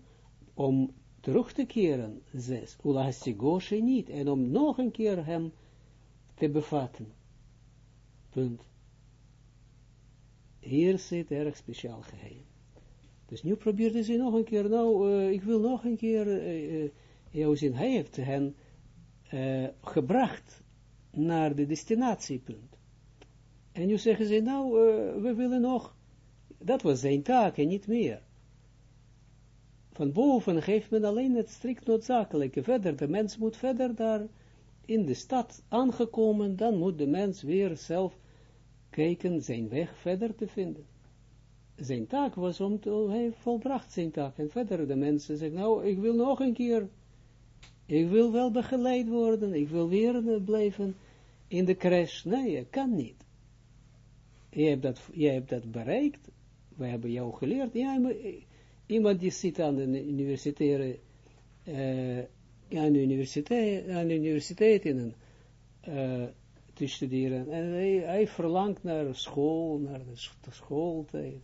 Om terug te keren, zes, niet, en om nog een keer hem te bevatten. Punt. Hier zit erg speciaal geheim. Dus nu probeerde ze nog een keer, nou, uh, ik wil nog een keer, uh, uh, jou zien, hij heeft hen gebracht naar de destinatiepunt. En nu zeggen ze, nou, we willen nog, dat was zijn taak en niet meer. Van boven geeft men alleen het strikt noodzakelijke. Verder, de mens moet verder daar in de stad aangekomen, dan moet de mens weer zelf zijn weg verder te vinden. Zijn taak was om te, hij volbracht zijn taak. En verder de mensen zeggen, nou, ik wil nog een keer, ik wil wel begeleid worden, ik wil weer blijven in de crash. Nee, je kan niet. Je hebt dat, hebt dat bereikt, we hebben jou geleerd, ja, maar iemand die zit aan de uh, aan de universiteit, aan de universiteit in uh, te studeren, en hij, hij, verlangt naar school, naar de schooltijd.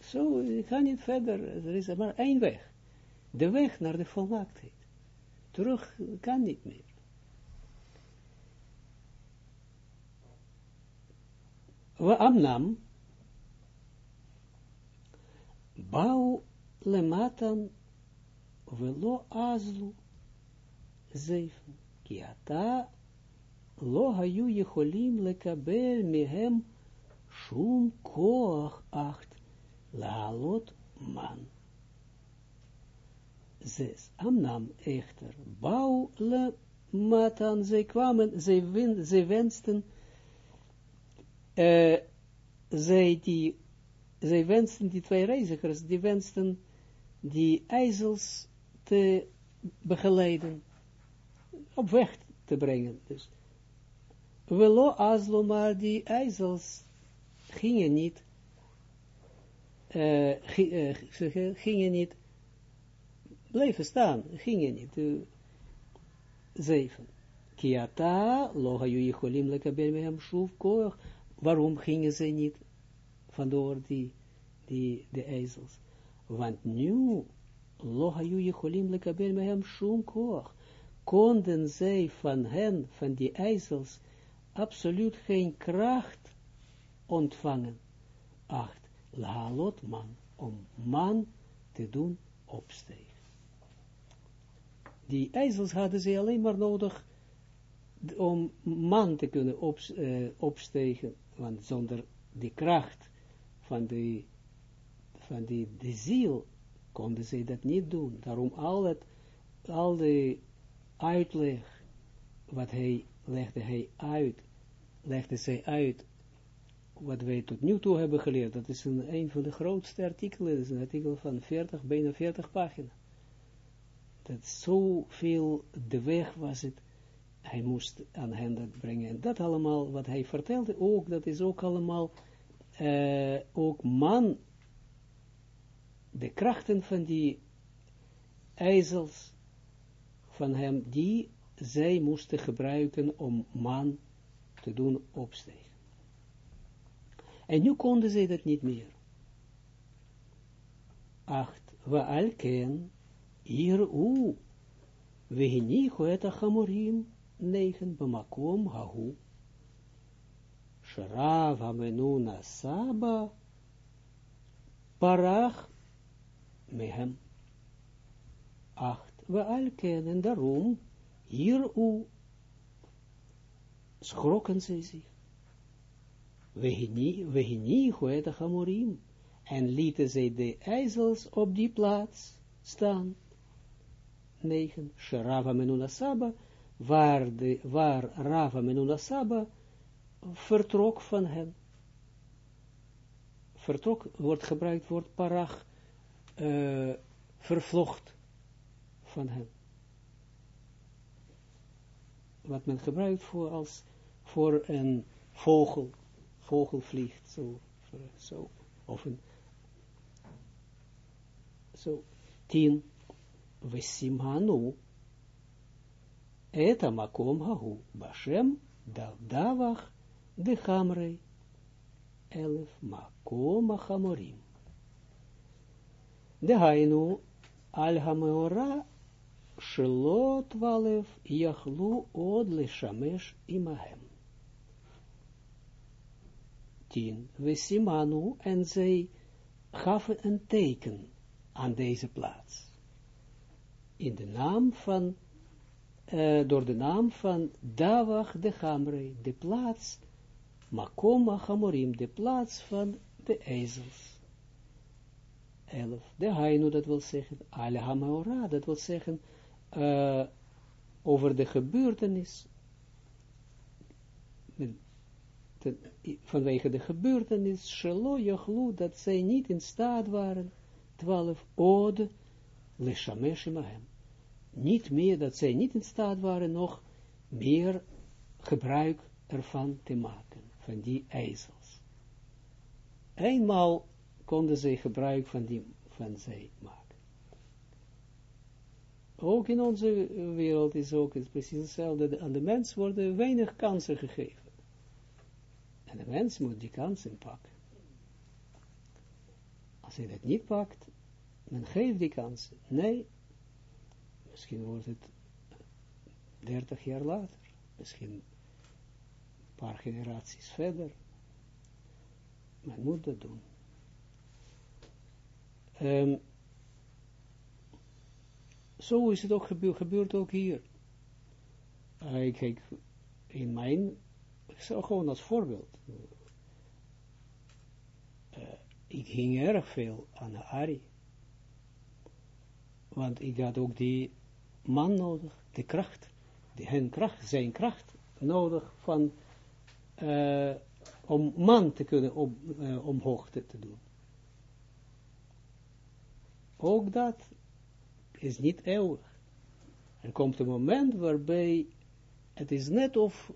Zo, je kan niet verder, er is maar één weg. De weg naar de volmaaktheid. Terug kan niet meer. We amnam, bouw lematan velo azlu zeven. Ki lo hayu yecholim lekabel mehem shum koach acht laalot man. Zes. Amnam echter bouw lematan, zij kwamen, zij, win, zij wensten, uh, die zij wensten, die twee reizigers, die wensten die ijzels te begeleiden, op weg te brengen. Dus, Velo azlo, maar die ijzels gingen niet, uh, gingen niet, bleven staan, gingen niet, uh, zeven. Kiata, loga yu yicholim lekabel mehem shuv koach, waarom gingen ze niet vandoor die, die, de ijzels. Want nu, lohayu jecholim lekabel mehem shum koach, konden zij van hen, van die ijzels, absoluut geen kracht ontvangen. Acht, lahalot man, om man te doen opstegen. Die ijzels hadden ze alleen maar nodig om man te kunnen op, uh, opstegen, want zonder die kracht van die, van die, de ziel konden ze dat niet doen. Daarom al, het, al de uitleg, wat hij legde hij uit, legde zij uit, wat wij tot nu toe hebben geleerd, dat is een, een van de grootste artikelen, dat is een artikel van 40, bijna 40 pagina. Dat zoveel de weg was het, hij moest aan hen dat brengen. En dat allemaal, wat hij vertelde ook, dat is ook allemaal, uh, ook man, de krachten van die ijzels van hem, die zij moesten gebruiken om man te doen opstegen. En nu konden zij dat niet meer. Acht, we alken, hier u, we hinicho et achamorim, negen, bamakom hahu, sharav hamenuna saba, parach mehem. Acht, we alken, en daarom, hier u, schrokken zij zich. Wehini goeta hamorim. En lieten zij de ijzels op die plaats staan. 9. Sharava menuna saba, waar, de, waar Rava menuna saba vertrok van hen. Vertrok wordt gebruikt, wordt parach uh, vervlocht van hen. Wat men gebruikt voor als voor een vogel vogel vliegt, zo, zo, of een, zo, tien, vesimhanu, eta makom hahu, bashem, davach, de hamrei, elef, makom hamorim. De hainu, al שלא twaalf יכלו עוד לשמש עמהם. we simanu, en zij gaven een teken aan deze plaats. In de naam van, uh, door de naam van Davach de Hamre, de plaats, Makoma Hamorim, de plaats van de ezels. Elf, de Hainu, dat wil zeggen, Alle Hamaora, dat wil zeggen, uh, over de gebeurtenis, vanwege de gebeurtenis, Shelo Yachlu, dat zij niet in staat waren, twaalf ode, Leshamesh hem. Niet meer, dat zij niet in staat waren nog meer gebruik ervan te maken, van die ijzels. Eenmaal konden zij gebruik van die, van zij maken. Ook in onze wereld is ook het precies hetzelfde. Aan de mens worden weinig kansen gegeven. En de mens moet die kansen pakken. Als hij dat niet pakt, men geeft die kansen. Nee, misschien wordt het dertig jaar later, misschien een paar generaties verder. Men moet dat doen. Um, zo is het ook gebeurd, gebeurt ook hier. Uh, kijk, in mijn ik zou gewoon als voorbeeld. Uh, ik ging erg veel aan de Ari. Want ik had ook die man nodig, de kracht, die hun kracht, zijn kracht nodig van, uh, om man te kunnen op, uh, omhoog te doen. Ook dat is niet eeuwig. Er komt een moment waarbij het is net of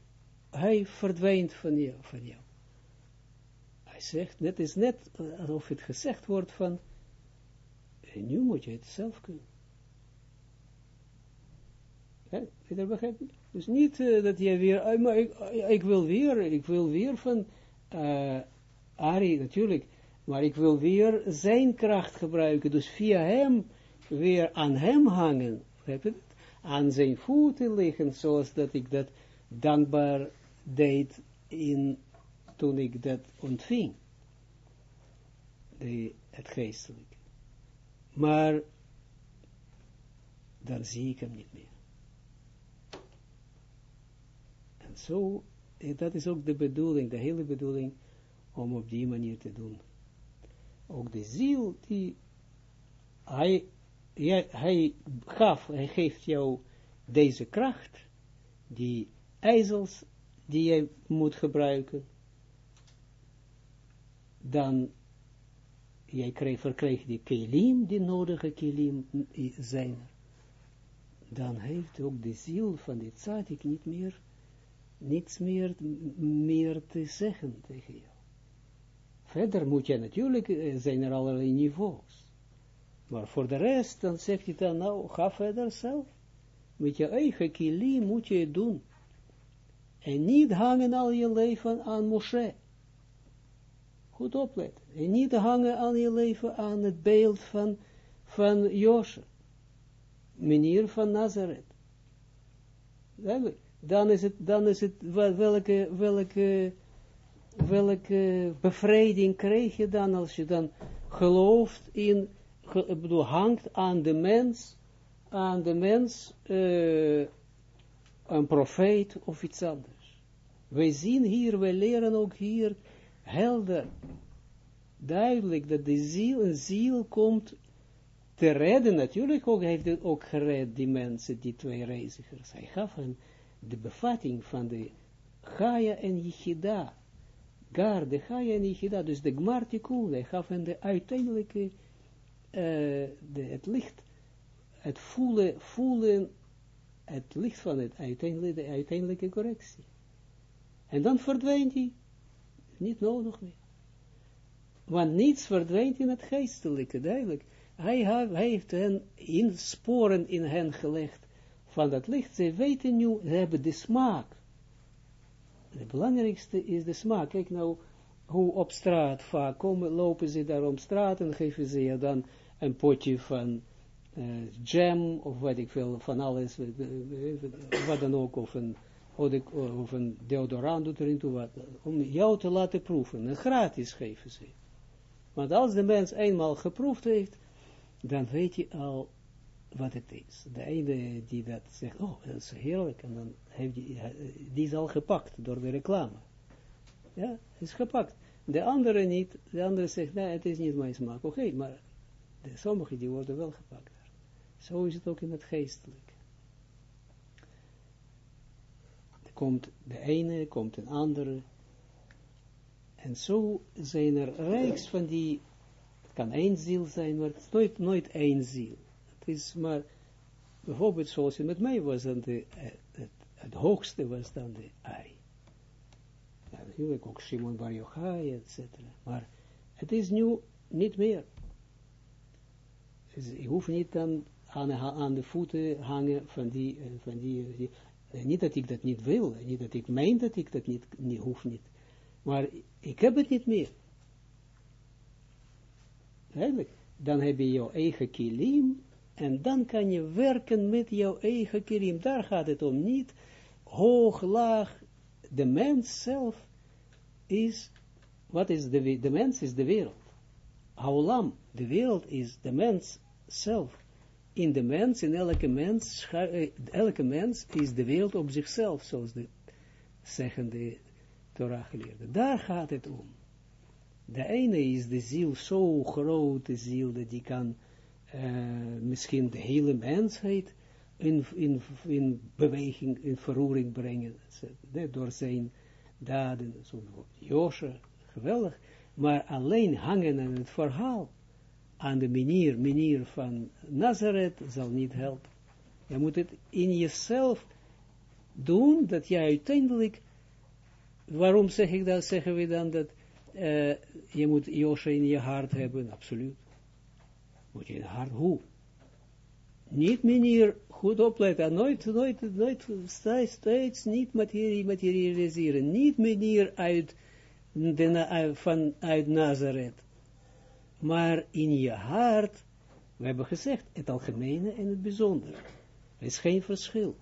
hij verdwijnt van jou, van jou. Hij zegt, net is net alsof het gezegd wordt van, en nu moet je het zelf kunnen. Ja, je begrijpt? Dus niet uh, dat je weer, uh, maar ik, ik, wil weer, ik wil weer van Ari natuurlijk, maar ik wil weer zijn kracht gebruiken, dus via hem, weer aan hem hangen, aan zijn voeten liggen, zoals dat ik dat dankbaar deed in, toen ik dat ontving, de, het geestelijke. maar dan zie ik hem niet meer. En zo, dat is ook de bedoeling, de hele bedoeling, om op die manier te doen. Ook de ziel, die hij, hij gaf, hij geeft jou deze kracht, die ijzels die je moet gebruiken, dan jij kreeg, verkreeg die kelim, die nodige kelim zijn. Dan heeft ook de ziel van die tzadik niet meer, niets meer, meer te zeggen tegen jou. Verder moet je natuurlijk, eh, zijn er allerlei niveaus. Maar voor de rest, dan zegt hij dan, nou, ga verder zelf. Met je eigen kilim moet je het doen. En niet hangen al je leven aan Moshe. Goed opletten. En niet hangen al je leven aan het beeld van, van Josje. Meneer van Nazareth. Dan is het, dan is het, welke, welke, welke bevrijding krijg je dan als je dan gelooft in, bedoel, hangt aan de mens, aan de mens, uh, een profeet of iets anders. Wij zien hier, wij leren ook hier helder, duidelijk, dat de ziel, een ziel komt te redden, natuurlijk ook, heeft het ook gered, die mensen, die twee reizigers. Hij gaf hen de bevatting van de Gaia en Yichida, Gar, de Gaia en Yichida, dus de Gmartikul, hij gaf hen de uiteindelijke, uh, de, het licht, het voelen, voelen, het licht van het uiteindelijke, de uiteindelijke correctie. En dan verdwijnt hij niet nodig meer. Want niets verdwijnt in het geestelijke, duidelijk. Hij, heeft hen in sporen in hen gelegd van dat licht. Ze weten nu, ze hebben de smaak. Het belangrijkste is de smaak. Kijk nou, hoe op straat vaak komen, lopen ze daar op straat en geven ze je dan een potje van uh, jam, of wat ik veel, van alles, wat dan ook, of een deodorant doet erin toe, wat, om jou te laten proeven. En gratis geven ze. Want als de mens eenmaal geproefd heeft, dan weet je al wat het is. De ene die dat zegt, oh, dat is heerlijk, en dan heeft die, die is al gepakt door de reclame. Ja, is gepakt. De andere niet, de andere zegt, nee, het is niet mijn smaak. Oké, maar de, sommigen die worden wel gepakt. Zo is het ook in het geestelijk. komt de ene, komt een andere. En zo zijn er rijks van die, het kan één ziel zijn, maar het is nooit, nooit één ziel. Het is maar, bijvoorbeeld zoals het met mij was, dan de, het, hoogste was dan de Ari. Ja, natuurlijk ook Shimon Bar Yochai, et cetera. Maar het is nu niet meer. Dus ik hoef niet dan aan, aan de voeten hangen van die, van die, die eh, niet dat ik dat niet wil, niet dat ik meen dat ik dat niet, niet hoef niet. Maar ik heb het niet meer. Eigenlijk, dan heb je jouw eigen kilim, en dan kan je werken met jouw eigen kilim. Daar gaat het om, niet hoog, laag. De mens zelf is, wat is de, de mens is de wereld. Haulam, de wereld is de mens zelf in de mens, in elke mens, eh, elke mens is de wereld op zichzelf, zoals de, zeggen de Torah geleerden. Daar gaat het om. De ene is de ziel, zo grote ziel, dat die kan uh, misschien de hele mensheid in, in, in beweging, in verroering brengen, door zijn daden, zo Josje, geweldig, maar alleen hangen aan het verhaal, aan de manier, manier van Nazareth zal niet helpen. Je moet het in jezelf doen, dat je uiteindelijk, waarom zeg ik dat, zeggen we dan dat uh, je moet Josje in je hart hebben, absoluut. Moet je in het hart, hoe? Niet manier, goed opletten, nooit, nooit, nooit, steeds, steeds niet materialiseren, niet manier uit, de, van, uit Nazareth maar in je hart, we hebben gezegd, het algemene en het bijzondere. Er is geen verschil.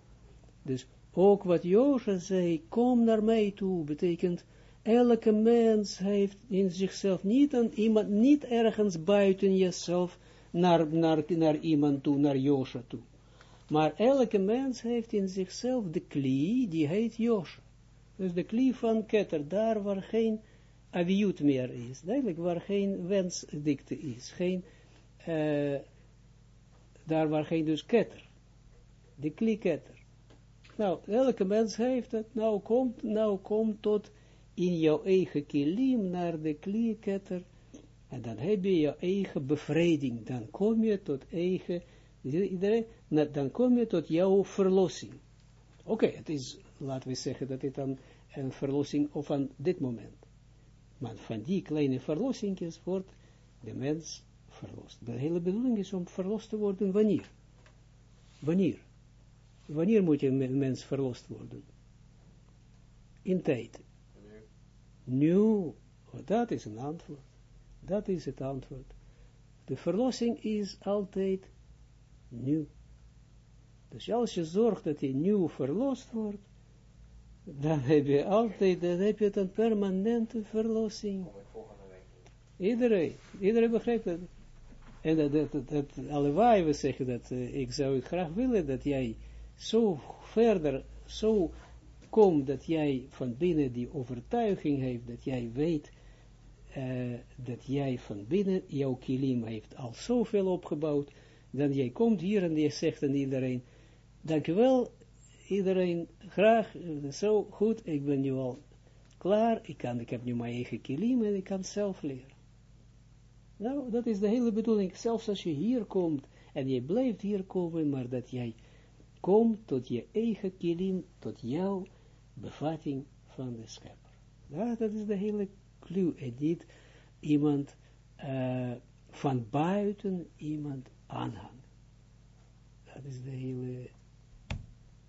Dus ook wat Jozef zei, kom naar mij toe, betekent, elke mens heeft in zichzelf niet aan iemand, niet ergens buiten jezelf, naar, naar, naar iemand toe, naar Josha toe. Maar elke mens heeft in zichzelf de kli, die heet Josha. Dus de kli van ketter, daar waar geen aviut meer is. Duidelijk, waar geen wensdikte is. Geen, uh, daar waar geen dus ketter. De kli ketter. Nou, elke mens heeft het. Nou komt, nou komt tot in jouw eigen kilim naar de kli ketter. En dan heb je je eigen bevrijding. Dan kom je tot eigen, iedereen, dan kom je tot jouw verlossing. Oké, het is, laten we zeggen dat het dan een verlossing of van dit moment. Maar van die kleine verlossingjes wordt de mens verlost. De hele bedoeling is om verlost te worden wanneer? Wanneer? Wanneer moet een mens verlost worden? In tijd. Nu, dat is een antwoord. Dat is het antwoord. De verlossing is altijd nieuw. Dus als je zorgt dat je nieuw verlost wordt, dan heb je altijd, dan heb je een permanente verlossing. Iedereen, iedereen begrijpt dat. En dat, dat, dat, dat allewaai, we zeggen dat, uh, ik zou het graag willen dat jij zo verder, zo komt dat jij van binnen die overtuiging heeft, dat jij weet, uh, dat jij van binnen, jouw kilim heeft al zoveel opgebouwd, dan jij komt hier en je zegt aan iedereen, dankjewel, iedereen graag, eh, zo goed, ik ben nu al klaar, ik, kan, ik heb nu mijn eigen kilim en ik kan zelf leren. Nou, dat is de hele bedoeling, zelfs als je hier komt, en je blijft hier komen, maar dat jij komt tot je eigen kilim, tot jouw bevatting van de schepper. Dat is de hele clue, en niet iemand uh, van buiten iemand aanhangen. Dat is de hele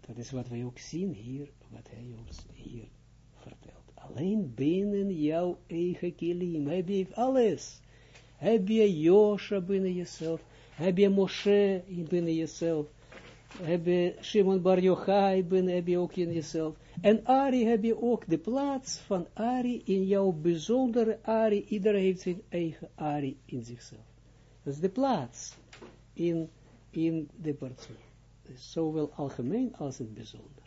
dat is wat wij ook zien hier, wat hij ons hier vertelt. Alleen binnen jouw eigen kilim heb je alles. Heb je Josha binnen jezelf, heb je Moshe binnen jezelf, heb je Shimon Bar Yochai binnen, heb je ook in jezelf. En Ari heb je ook, de plaats van Ari in jouw bijzondere Ari, iedereen heeft zijn eigen Ari in zichzelf. Dat is de plaats in, in de persoon zowel algemeen als het bijzonder.